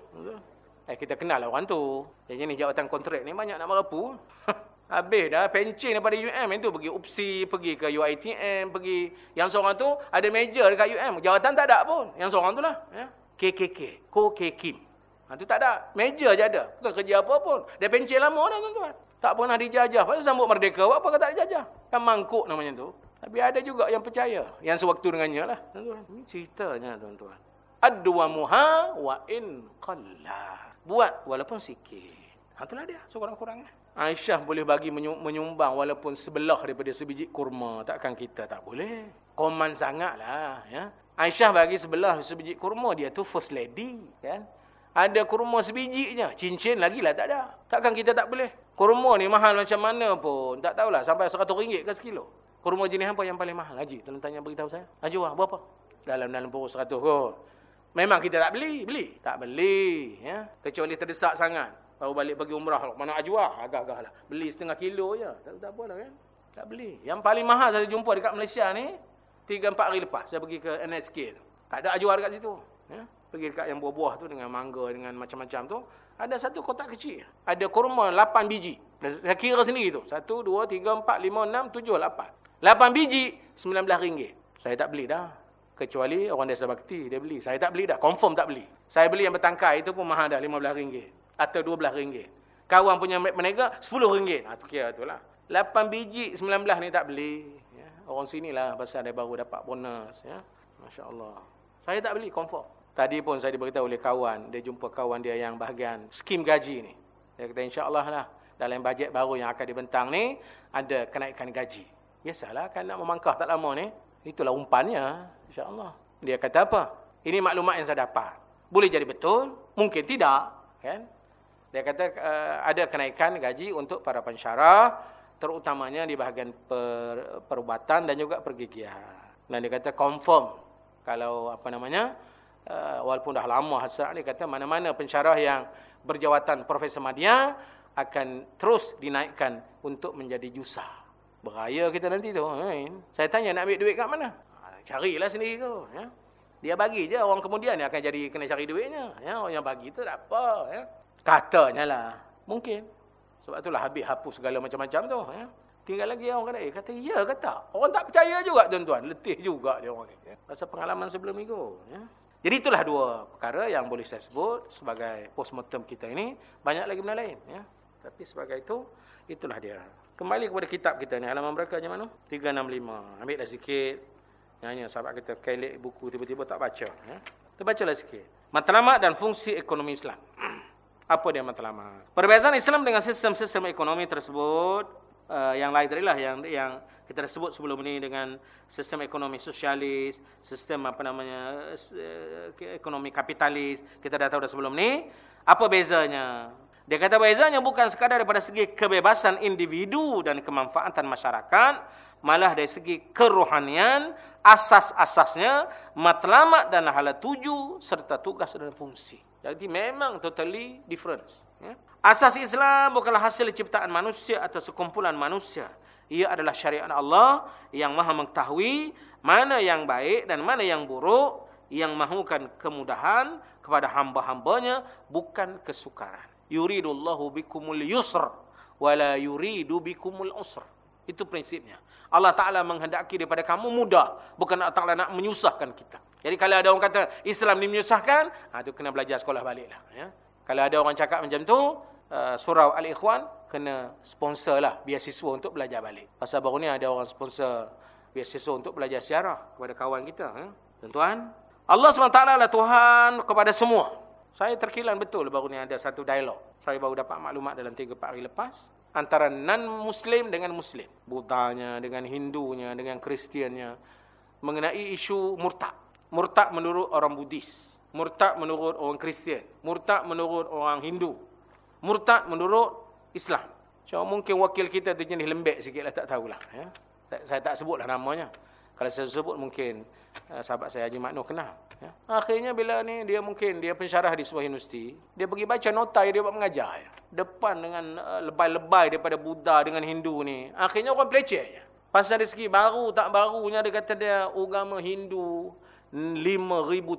Speaker 1: Eh kita kenal lah orang tu. Yang ni jawatan kontrak ni banyak nak merapu. Habis dah pencin daripada UM itu pergi UPSI, pergi ke UiTM, pergi yang seorang tu ada meja dekat UM. Jawatan tak ada pun. Yang seorang tu lah, ya. KKK, Ko K Kim. Ha tu tak ada. Meja je ada. Bukan kerja apa pun. Dia pencin lama dah tuan-tuan. Tak pernah dijajah. Pasal sambut merdeka, apa kata tak dijajah? Kan mangkuk namanya tu. Tapi ada juga yang percaya. Yang sewaktu dengannya lah. Ini ceritanya tuan-tuan. Ad-duwamuha wa in qallah buat walaupun sikit. Ha itulah dia sekurang-kurangnya. Aisyah boleh bagi menyumbang walaupun sebelah daripada sebiji kurma, takkan kita tak boleh. Koman sangatlah ya. Aisyah bagi sebelah sebiji kurma dia tu first lady kan. Ada kurma sebiji je, cincin lagi lah tak ada. Takkan kita tak boleh. Kurma ni mahal macam mana pun, tak tahulah sampai RM100 ke sekilo. Kurma jenis apa yang paling mahal? Haji, tolong tanya beritahu saya. Haji wah, berapa? Dalam dalam pukul 100 kot. Memang kita tak beli, beli. Tak beli, ya. Kecuali terdesak sangat. Baru balik pergi umrah, mana ajwa, agak-agak lah. Beli setengah kilo je. Tak, tak apa lah kan. Tak beli. Yang paling mahal saya jumpa dekat Malaysia ni, 3-4 hari lepas saya pergi ke NSK tu. Tak ada ajwa dekat situ. Ya. Pergi dekat yang buah-buah tu dengan mangga, dengan macam-macam tu. Ada satu kotak kecil. Ada kurma 8 biji. Saya kira sendiri tu. 1, 2, 3, 4, 5, 6, 7, 8. 8 biji, RM19. Saya tak beli dah. Kecuali orang desa bakti, dia beli. Saya tak beli dah. Confirm tak beli. Saya beli yang bertangkai itu pun mahal dah. RM15. Atau RM12. Kawan punya menega, RM10. Ha, tu kira tu lah. 8 biji, 19 ni tak beli. Ya. Orang sini lah pasal dia baru dapat bonus. Ya. Masya Allah. Saya tak beli, confirm. Tadi pun saya diberitahu oleh kawan. Dia jumpa kawan dia yang bahagian skim gaji ni. Dia kata, insyaAllah lah. Dalam bajet baru yang akan dibentang ni, ada kenaikan gaji. Biasalah kan nak memangkah tak lama ni. Itulah umpannya, insya-Allah. Dia kata apa? Ini maklumat yang saya dapat. Boleh jadi betul, mungkin tidak, kan? Dia kata uh, ada kenaikan gaji untuk para pensyarah, terutamanya di bahagian per, perubatan dan juga pergigian. Dan dia kata confirm kalau apa namanya? Uh, walaupun dah lama hasrat dia kata mana-mana pensyarah yang berjawatan Profesor Madya akan terus dinaikkan untuk menjadi jusa. Beraya kita nanti tu. Kan? Saya tanya nak ambil duit kat mana? Ha, carilah sendiri tu. Ya? Dia bagi je. Orang kemudian yang akan jadi kena cari duitnya. Ya? Orang yang bagi tu tak apa. Ya? Katanya lah. Mungkin. Sebab itulah habis hapus segala macam-macam tu. Ya? Tinggal lagi orang kata, eh, kata ya ke tak? Orang tak percaya juga tuan-tuan. Letih juga dia orang ni. Ya? Pasal pengalaman sebelum minggu. Ya? Jadi itulah dua perkara yang boleh saya sebut sebagai postmortem kita ini. Banyak lagi benda lain. Ya? Tapi sebagai itu, itulah dia. Kembali kepada kitab kita ni. Halaman mereka macam mana? 365. Ambil dah sikit. Nyanyi sahabat kita kelik buku tiba-tiba tak baca. Ya? Kita bacalah sikit. Matlamat dan fungsi ekonomi Islam. Apa dia matlamat? Perbezaan Islam dengan sistem-sistem ekonomi tersebut uh, yang lain tadi lah yang yang kita dah sebut sebelum ini dengan sistem ekonomi sosialis, sistem apa namanya uh, ekonomi kapitalis, kita dah tahu dah sebelum ni. Apa bezanya? Dia kata bezanya bukan sekadar daripada segi kebebasan individu dan kemanfaatan masyarakat, malah dari segi kerohanian, asas-asasnya, matlamat dan hala tuju serta tugas dan fungsi. Jadi memang totally different. Ya. Asas Islam bukanlah hasil ciptaan manusia atau sekumpulan manusia. Ia adalah syariat Allah yang maha mengetahui mana yang baik dan mana yang buruk. Yang mahukan kemudahan kepada hamba-hambanya bukan kesukaran. Yuridullahu bikumul yusr. Wala yuridu bikumul usr. Itu prinsipnya. Allah Ta'ala menghendaki daripada kamu mudah. Bukan Allah Ta'ala nak menyusahkan kita. Jadi kalau ada orang kata Islam ni menyusahkan. Ha, itu kena belajar sekolah baliklah. Ya. Kalau ada orang cakap macam tu. Uh, surau Al-Ikhwan. Kena sponsor lah biasiswa untuk belajar balik. Pasal baru ni ada orang sponsor biasiswa untuk belajar sejarah. Kepada kawan kita. Ya. Tuan-tuan. Allah SWT adalah Tuhan kepada semua. Saya terkilan betul baru ni ada satu dialog. Saya baru dapat maklumat dalam 3-4 hari lepas antara non-Muslim dengan Muslim. Budanya, dengan Hindunya, dengan Kristiannya. Mengenai isu murtad. Murtad menurut orang Buddhis. Murtad menurut orang Kristian. Murtad menurut orang Hindu. Murtad menurut Islam. So, mungkin wakil kita tu jenis lembek sikit lah, tak tahulah. Ya. Saya, saya tak sebutlah namanya. Kalau saya sebut mungkin uh, sahabat saya Haji Makno kenal. Ya. Akhirnya bila ni dia mungkin dia pensyarah di sebuah universiti. Dia pergi baca nota yang dia buat mengajar. Ya. Depan dengan uh, lebay-lebay daripada Buddha dengan Hindu ni. Akhirnya orang peleceh. Ya. Pasal segi baru tak barunya dia kata dia agama Hindu 5,000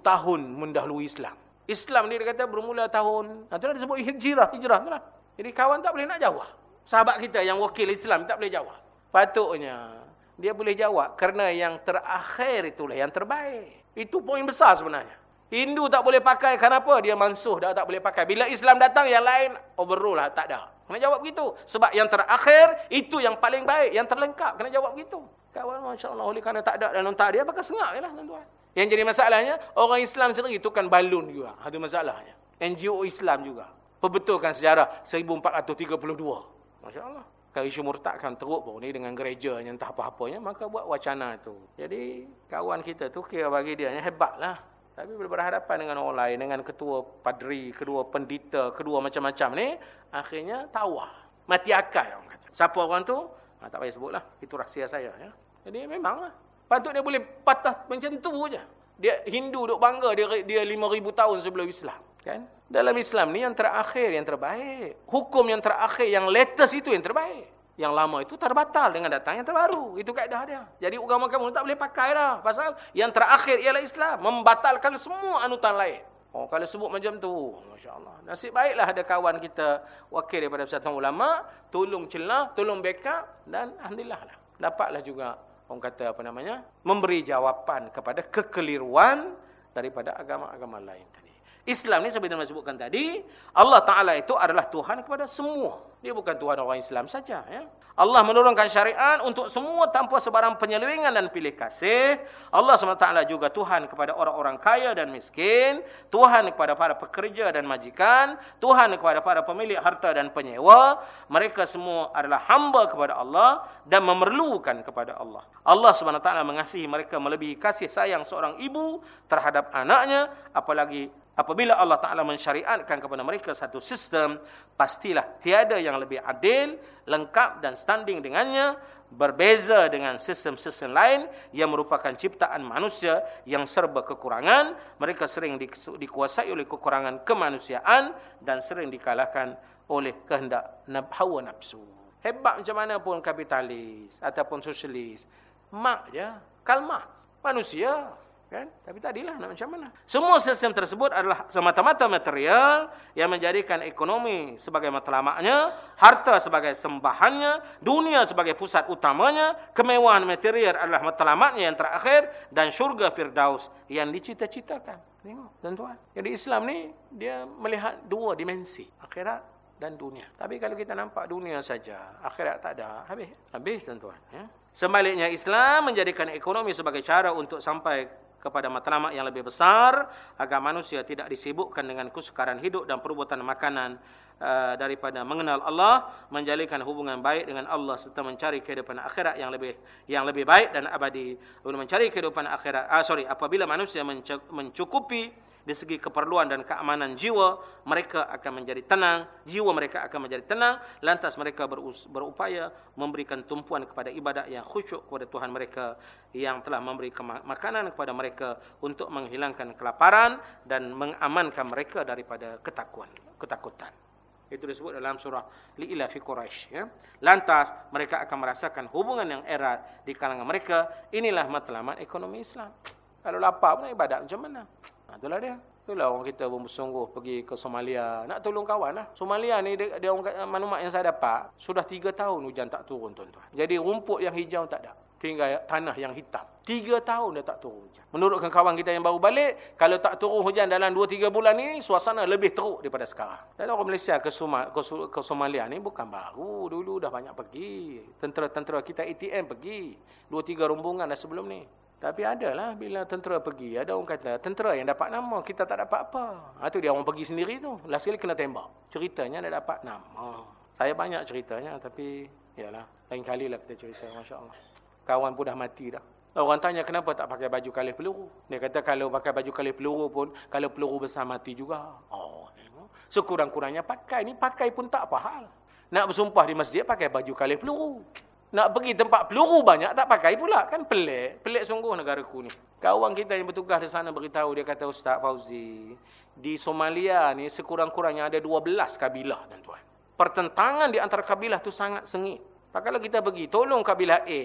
Speaker 1: tahun mendahului Islam. Islam ni dia kata bermula tahun. Itu lah disebut hijrah. Hijrah lah. Jadi kawan tak boleh nak jawab. Sahabat kita yang wakil Islam tak boleh jawab. Patutnya dia boleh jawab kerana yang terakhir itulah yang terbaik. Itu poin besar sebenarnya. Hindu tak boleh pakai kenapa? Dia mansuh dah tak boleh pakai. Bila Islam datang yang lain overrule lah tak ada. Kena jawab begitu. Sebab yang terakhir itu yang paling baik, yang terlengkap. Kena jawab begitu. Kawan masya-Allah oleh kerana tak ada dan tak dia pakai sengak jelah tuan-tuan. Yang jadi masalahnya orang Islam sendiri itu kan balun juga. Ada masalahnya. NGO Islam juga. Perbetulkan sejarah 1432. Masya-Allah. Kalau isu murtadkan teruk pun ni dengan gereja yang entah apa-apanya, maka buat wacana tu. Jadi kawan kita tu kira bagi dia yang hebatlah. Tapi bila berhadapan dengan orang lain, dengan ketua padri, kedua pendita, kedua macam-macam ni, akhirnya tawar. Mati akal orang kata. Siapa orang tu? Ha, tak payah sebutlah. Itu rahsia saya. Ya. Jadi memanglah. Patut dia boleh patah macam tu je. Dia Hindu duk bangga dia dia 5000 tahun sebelum Islam, kan? Dalam Islam ni yang terakhir yang terbaik. Hukum yang terakhir yang latest itu yang terbaik. Yang lama itu terbatal dengan datang yang terbaru. Itu kaedah dia. Jadi agama kamu tak boleh pakai dah. Pasal yang terakhir ialah Islam. Membatalkan semua anutan lain. Oh, kalau sebut macam tu. Masya Allah. Nasib baiklah ada kawan kita wakil daripada Persatuan Ulama. Tolong celah, tolong backup. Dan Alhamdulillah lah. Dapatlah juga orang kata apa namanya. Memberi jawapan kepada kekeliruan daripada agama-agama lain tadi. Islam ni seperti yang sebutkan tadi, Allah Taala itu adalah Tuhan kepada semua. Dia bukan Tuhan orang Islam saja, ya. Allah menurunkan syariat untuk semua tanpa sebarang penyelewengan dan pilih kasih. Allah SWT juga Tuhan kepada orang-orang kaya dan miskin. Tuhan kepada para pekerja dan majikan. Tuhan kepada para pemilik harta dan penyewa. Mereka semua adalah hamba kepada Allah dan memerlukan kepada Allah. Allah SWT mengasihi mereka melebihi kasih sayang seorang ibu terhadap anaknya. Apalagi Apabila Allah Ta'ala mensyariatkan kepada mereka satu sistem, pastilah tiada yang lebih adil, lengkap dan standing dengannya, berbeza dengan sistem-sistem lain yang merupakan ciptaan manusia yang serba kekurangan. Mereka sering dikuasai oleh kekurangan kemanusiaan dan sering dikalahkan oleh kehendak hawa nafsu. Hebat macam mana pun kapitalis ataupun sosialis. Mak je, kalmah. Manusia. Kan? Tapi tadilah nak macam mana. Semua sistem tersebut adalah semata-mata material yang menjadikan ekonomi sebagai matlamaknya, harta sebagai sembahannya, dunia sebagai pusat utamanya, kemewahan material adalah matlamaknya yang terakhir dan syurga firdaus yang dicita-citakan. Tengok, tuan-tuan. Jadi Islam ni dia melihat dua dimensi, akhirat dan dunia. Tapi kalau kita nampak dunia saja, akhirat tak ada, habis. Habis tuan-tuan, ya. Sebaliknya Islam menjadikan ekonomi sebagai cara untuk sampai kepada matlamat yang lebih besar. Agar manusia tidak disibukkan dengan kesukaran hidup dan perubatan makanan uh, daripada mengenal Allah, menjalinkan hubungan baik dengan Allah serta mencari kehidupan akhirat yang lebih yang lebih baik dan abadi. Untuk mencari kehidupan akhirat, ah, sorry, apabila manusia mencukupi di segi keperluan dan keamanan jiwa, mereka akan menjadi tenang, jiwa mereka akan menjadi tenang, lantas mereka berupaya memberikan tumpuan kepada ibadat yang khusyuk kepada Tuhan mereka yang telah memberi makanan kepada mereka untuk menghilangkan kelaparan dan mengamankan mereka daripada ketakuan, ketakutan. Itu disebut dalam surah Li'ila fi Quraisy. Ya. Lantas mereka akan merasakan hubungan yang erat di kalangan mereka. Inilah matlamat ekonomi Islam. Kalau lapar pun ibadat macam mana? Ha, itulah dia. Itulah orang kita bersungguh pergi ke Somalia. Nak tolong kawan lah. Somalia ni dia, dia maklumat yang saya dapat. Sudah tiga tahun hujan tak turun tuan-tuan. Jadi rumput yang hijau tak ada. Tinggal tanah yang hitam. Tiga tahun dia tak turun hujan. Menurutkan kawan kita yang baru balik. Kalau tak turun hujan dalam dua tiga bulan ni. Suasana lebih teruk daripada sekarang. Dan orang Malaysia ke, Suma, ke, ke Somalia ni bukan baru. Dulu dah banyak pergi. Tentera-tentera kita ATM pergi. Dua tiga rombongan dah sebelum ni. Tapi adalah bila tentera pergi, ada orang kata, tentera yang dapat nama, kita tak dapat apa. Itu ha, dia orang pergi sendiri tu. Last sekali kena tembak. Ceritanya dia dapat nama. Saya banyak ceritanya, tapi yalah, lain kali lah kita cerita, Masya Allah. Kawan pun dah mati dah. Orang tanya kenapa tak pakai baju kalih peluru. Dia kata kalau pakai baju kalih peluru pun, kalau peluru besar mati juga. Oh, Sekurang-kurangnya pakai. Ni pakai pun tak apa hal. Nak bersumpah di masjid pakai baju kalih peluru. Nak pergi tempat peluru banyak tak pakai pula. Kan pelik. Pelik sungguh negara ku ni. Kawan kita yang bertugas di sana beritahu. Dia kata Ustaz Fauzi. Di Somalia ni sekurang-kurangnya ada 12 kabilah tuan-tuan. Pertentangan di antara kabilah tu sangat sengit. Kalau kita pergi tolong kabilah A.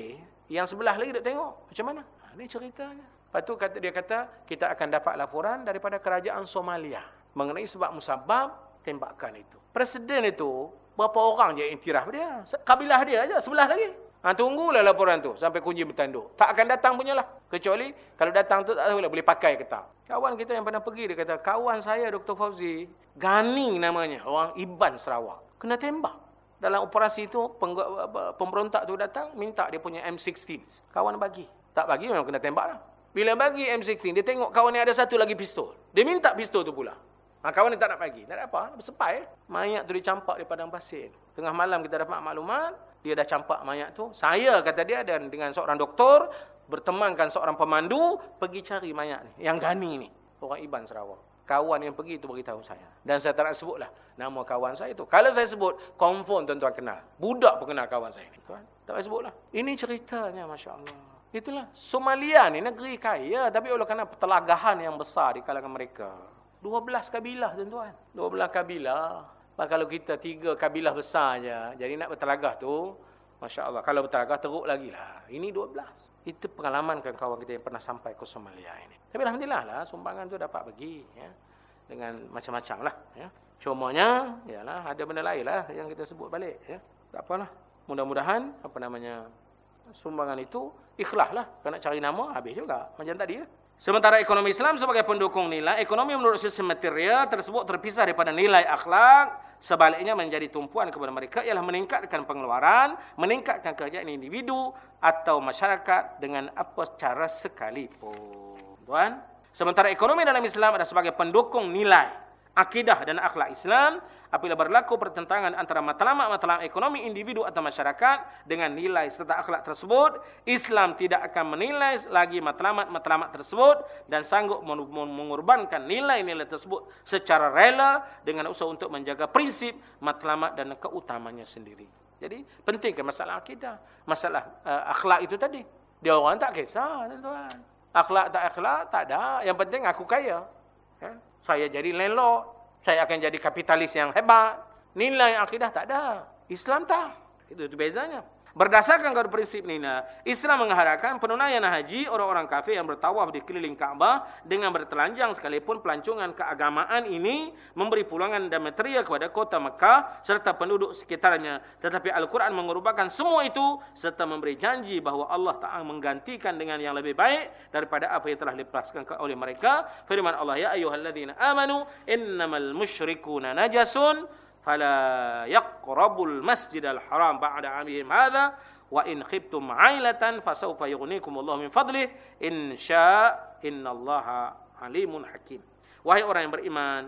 Speaker 1: Yang sebelah lagi nak tengok. Macam mana? Ha, ini ceritanya. Lepas tu kata, dia kata kita akan dapat laporan daripada kerajaan Somalia. Mengenai sebab musabab tembakan itu. Presiden itu Berapa orang je intiraf dia? Kabilah dia aja sebelah lagi. Ha, tunggulah laporan tu sampai kunci bertanduk. Tak akan datang punyalah. Kecuali kalau datang tu tak tahu lah boleh pakai ke tak. Kawan kita yang pernah pergi dia kata, kawan saya Dr. Fauzi, Gani namanya, orang Iban Sarawak. Kena tembak. Dalam operasi itu pemberontak tu datang minta dia punya M16. Kawan bagi. Tak bagi memang kena tembak lah. Bila bagi M16, dia tengok kawan ni ada satu lagi pistol. Dia minta pistol tu pula. Ha, kawan ni tak nak pergi. Tak ada apa. Bersepai. Mayat tu dicampak di padang pasir. Tengah malam kita dapat maklumat. Dia dah campak mayat tu. Saya kata dia dan dengan seorang doktor. Bertemankan seorang pemandu. Pergi cari mayat ni. Yang Gani ni. Orang Iban Sarawak. Kawan yang pergi itu beritahu saya. Dan saya tak nak sebutlah nama kawan saya itu. Kalau saya sebut, confirm tuan-tuan kenal. Budak pun kenal kawan saya. Tuan, tak payah sebutlah. Ini ceritanya, Masya Allah. Itulah. Somalia ni negeri kaya. Tapi oleh kerana pertelagahan yang besar di kalangan mereka. 12 kabilah tuan-tuan. 12 kabilah. Bah, kalau kita tiga kabilah besar saja. Jadi nak bertelagah tu. Masya Allah. Kalau bertelagah teruk lagi lah. Ini 12. Itu pengalaman kan kawan kita yang pernah sampai ke Somalia ini. Tapi Alhamdulillah lah. Sumbangan tu dapat pergi. Ya. Dengan macam-macam lah. Ya. Cumanya. Yalah, ada benda lain lah. Yang kita sebut balik. Ya. Tak apalah. Mudah-mudahan. Apa namanya. Sumbangan itu. Ikhlas lah. Nak cari nama. Habis juga. Macam tadi ya. Sementara ekonomi Islam sebagai pendukung nilai, ekonomi menurut sistem material tersebut terpisah daripada nilai akhlak, sebaliknya menjadi tumpuan kepada mereka ialah meningkatkan pengeluaran, meningkatkan kerajaan individu atau masyarakat dengan apa cara sekalipun. Tuan, sementara ekonomi dalam Islam adalah sebagai pendukung nilai, akidah dan akhlak Islam, apabila berlaku pertentangan antara matlamat-matlamat ekonomi individu atau masyarakat dengan nilai serta akhlak tersebut, Islam tidak akan menilai lagi matlamat-matlamat tersebut dan sanggup mengorbankan nilai-nilai tersebut secara rela dengan usaha untuk menjaga prinsip matlamat dan keutamanya sendiri. Jadi penting ke masalah akidah, masalah uh, akhlak itu tadi. Dia orang tak kisah, tuan-tuan. Akhlak tak akhlak tak ada. Yang penting aku kaya. Ya? Saya jadi landlord, saya akan jadi kapitalis yang hebat. Nilai akidah tak ada. Islam tak. Itu, itu bezanya. Berdasarkan kepada prinsip ini, Islam mengharapkan penunaian haji orang-orang kafir yang bertawaf di keliling Kaabah dengan bertelanjang sekalipun pelancongan keagamaan ini memberi pulangan dan material kepada kota Mekah serta penduduk sekitarnya. Tetapi Al-Quran mengubahkan semua itu serta memberi janji bahawa Allah Taala menggantikan dengan yang lebih baik daripada apa yang telah dilepaskan oleh mereka. Firman Allah, Ya ayuhalladzina amanu innamal musyrikuna najasun fala yaqrabul masjidal haram ba'da amihim hadha wa in khiftum 'ailatan fasawfa yughnikum Allah min fadlih in syaa innallaha alimun hakim wahai orang yang beriman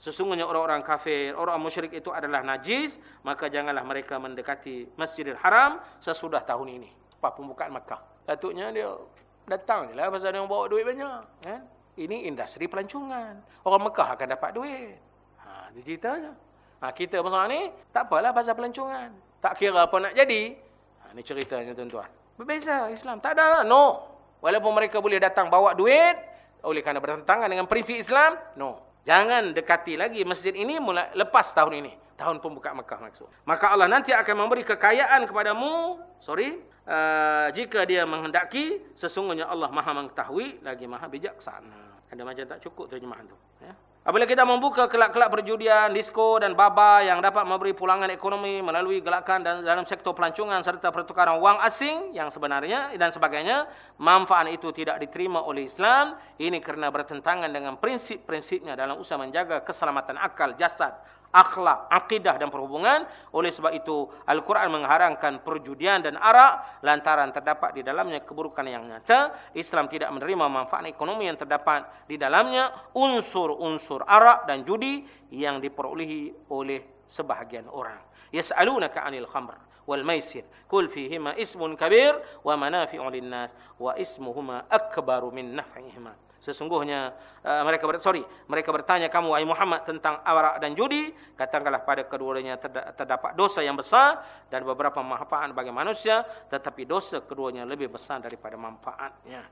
Speaker 2: sesungguhnya orang-orang kafir, orang musyrik itu adalah najis, maka janganlah mereka mendekati Masjidil Haram sesudah tahun ini. Pas pembukaan Makkah. Datuknya dia datang je lah pasal dia bawa duit banyak. Kan? Ini industri pelancongan. Orang Mekah akan dapat duit. Ha, itu ceritanya. Ha, kita pasal ni, tak apalah pasal pelancongan. Tak kira apa nak jadi. Ha, ini ceritanya tuan-tuan. Berbeza Islam. Tak ada. No. Walaupun mereka boleh datang bawa duit, oleh kerana bertentangan dengan prinsip Islam, no. Jangan dekati lagi masjid ini mulai lepas tahun ini. Tahun pembuka Mekah maksud. Maka Allah nanti akan memberi kekayaan kepadamu. Sorry. Uh, jika dia menghendaki, sesungguhnya Allah maha mengetahui lagi maha bijaksana. Ada macam tak cukup terjemahan tu. Ya. Apabila kita membuka kelab-kelab perjudian, disko dan baba yang dapat memberi pulangan ekonomi melalui gelakan dan dalam sektor pelancongan serta pertukaran wang asing yang sebenarnya dan sebagainya, manfaat itu tidak diterima oleh Islam. Ini kerana bertentangan dengan prinsip-prinsipnya dalam usaha menjaga keselamatan akal, jasad, akhlak, akidah dan perhubungan. Oleh sebab itu, Al-Quran mengharamkan perjudian dan arak lantaran terdapat di dalamnya keburukan yang nyata. Islam tidak menerima manfaat ekonomi yang terdapat di dalamnya unsur-unsur arak dan judi yang diperolehi oleh sebahagian orang. Yas'alunaka 'anil khamr wal maisir kul fihima ismun kabir wa manafi'u lin-nas wa ismuhuma akbaru min naf'ihima. Sesungguhnya uh, mereka ber, sorry, mereka bertanya kamu wahai Muhammad tentang arak dan judi, katakanlah pada keduanya terdapat dosa yang besar dan beberapa manfaat bagi manusia, tetapi dosa keduanya lebih besar daripada manfaatnya.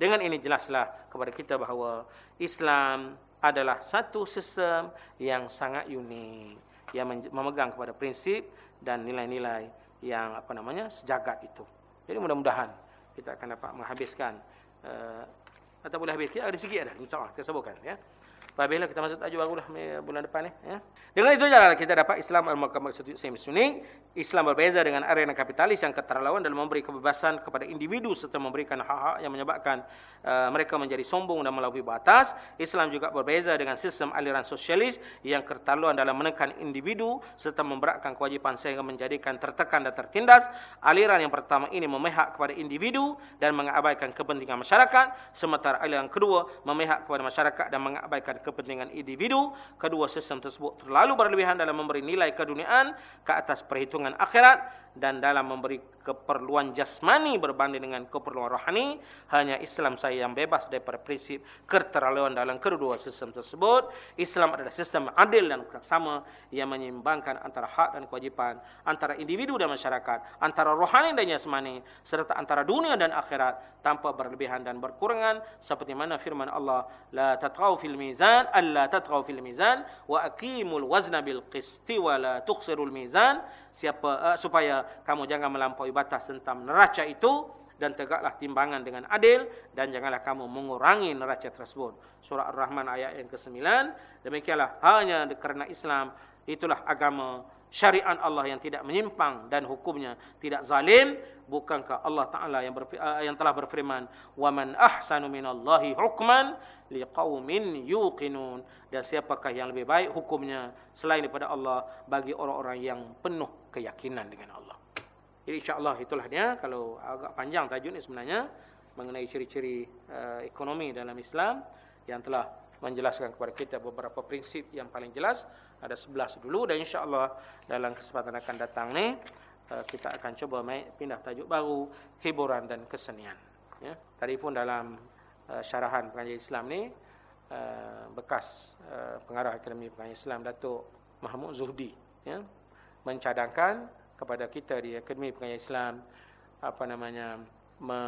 Speaker 2: Dengan ini jelaslah kepada kita bahawa Islam adalah satu sistem yang sangat unik yang memegang kepada prinsip dan nilai-nilai yang apa namanya sejagat itu. Jadi mudah-mudahan kita akan dapat menghabiskan uh, atau boleh habis. Kita ada sikit ada. InsyaAllah kita sambungkan. Ya. Apabila kita masuk tajuk baru lah bulan depan ni. Ya. Dengan itu jalan kita dapat Islam al-Muqammah Sunni. Islam berbeza dengan arena kapitalis yang keterlaluan dalam memberi kebebasan kepada individu serta memberikan hak-hak yang menyebabkan uh, mereka menjadi sombong dan melampaui batas. Islam juga berbeza dengan sistem aliran sosialis yang keterlaluan dalam menekan individu serta memberatkan kewajipan sehingga menjadikan tertekan dan tertindas. Aliran yang pertama ini memihak kepada individu dan mengabaikan kepentingan masyarakat. Sementara aliran kedua memihak kepada masyarakat dan mengabaikan kepentingan individu. Kedua sistem tersebut terlalu berlebihan dalam memberi nilai keduniaan ke atas perhitungan akhirat dan dalam memberi keperluan jasmani berbanding dengan keperluan rohani hanya Islam saya yang bebas daripada prinsip keterlaluan dalam kedua sistem tersebut Islam adalah sistem adil dan sama yang menyeimbangkan antara hak dan kewajipan antara individu dan masyarakat antara rohani dan jasmani serta antara dunia dan akhirat tanpa berlebihan dan berkurangan seperti mana firman Allah la tatghaw fil mizan alla tatghaw fil mizan wa aqimul wazna bil qisti wa la tukhsirul mizan siapa uh, supaya kamu jangan melampaui batas tentang neraca itu dan tegaklah timbangan dengan adil dan janganlah kamu mengurangi neraca tersebut. Surah Ar-Rahman ayat yang ke-9. Demikianlah hanya kerana Islam itulah agama syariat Allah yang tidak menyimpang dan hukumnya tidak zalim bukankah Allah Taala yang uh, yang telah berfirman wa man ahsanu minallahi hukman liqaumin yuqinun. Dan siapakah yang lebih baik hukumnya selain daripada Allah bagi orang-orang yang penuh keyakinan dengan Allah? Jadi insya-Allah itulah dia. Kalau agak panjang tajuk ni sebenarnya mengenai ciri-ciri uh, ekonomi dalam Islam yang telah menjelaskan kepada kita beberapa prinsip yang paling jelas. Ada 11 dulu dan insya-Allah dalam kesempatan akan datang ni uh, kita akan cuba pindah tajuk baru hiburan dan kesenian. Ya tadi pun dalam uh, syarahan pengajian Islam ni uh, bekas pengarah akademi pengajian Islam Datuk Mahmud Zuhdi ya mencadangkan kepada kita di akademi pengajian Islam apa namanya me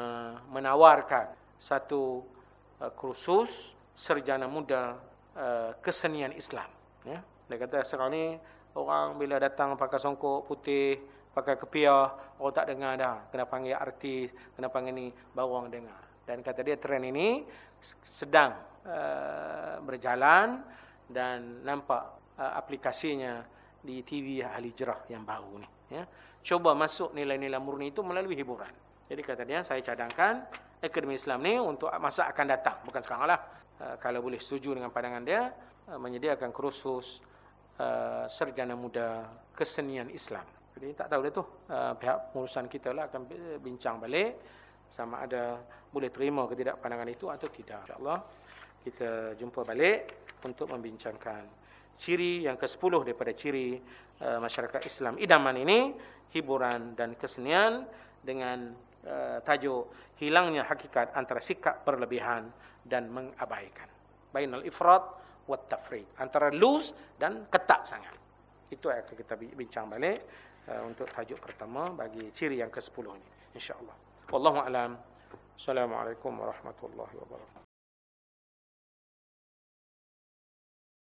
Speaker 2: menawarkan satu kursus serjana muda uh, kesenian Islam. Ya. Dia kata sekarang ni orang bila datang pakai songkok putih, pakai kepiah, orang tak dengar dah. Kena panggil artis, kena panggil ni, baru orang dengar. Dan kata dia trend ini sedang uh, berjalan dan nampak uh, aplikasinya di TV Ahli Jerah yang baru ni. Ya. Coba masuk nilai-nilai murni itu melalui hiburan. Jadi kata dia, saya cadangkan Akademi Islam ni untuk masa akan datang. Bukan sekarang lah. Uh, kalau boleh setuju dengan pandangan dia uh, menyediakan kursus uh, sarjana muda kesenian Islam. Jadi tak tahu dah tu uh, pihak pengurusan kita lah akan bincang balik sama ada boleh terima ke tidak pandangan itu atau tidak. Insya-Allah kita jumpa balik untuk membincangkan ciri yang ke-10 daripada ciri uh, masyarakat Islam idaman ini hiburan dan kesenian dengan uh, tajuk hilangnya hakikat antara sikap berlebihan dan mengabaikan. Bainal ifrat wat tafrid. Antara loose dan ketat sangat. Itu yang akan kita bincang balik uh, untuk tajuk pertama bagi ciri yang ke-10 ini. Insyaallah. Wallahu alam. Assalamualaikum warahmatullahi wabarakatuh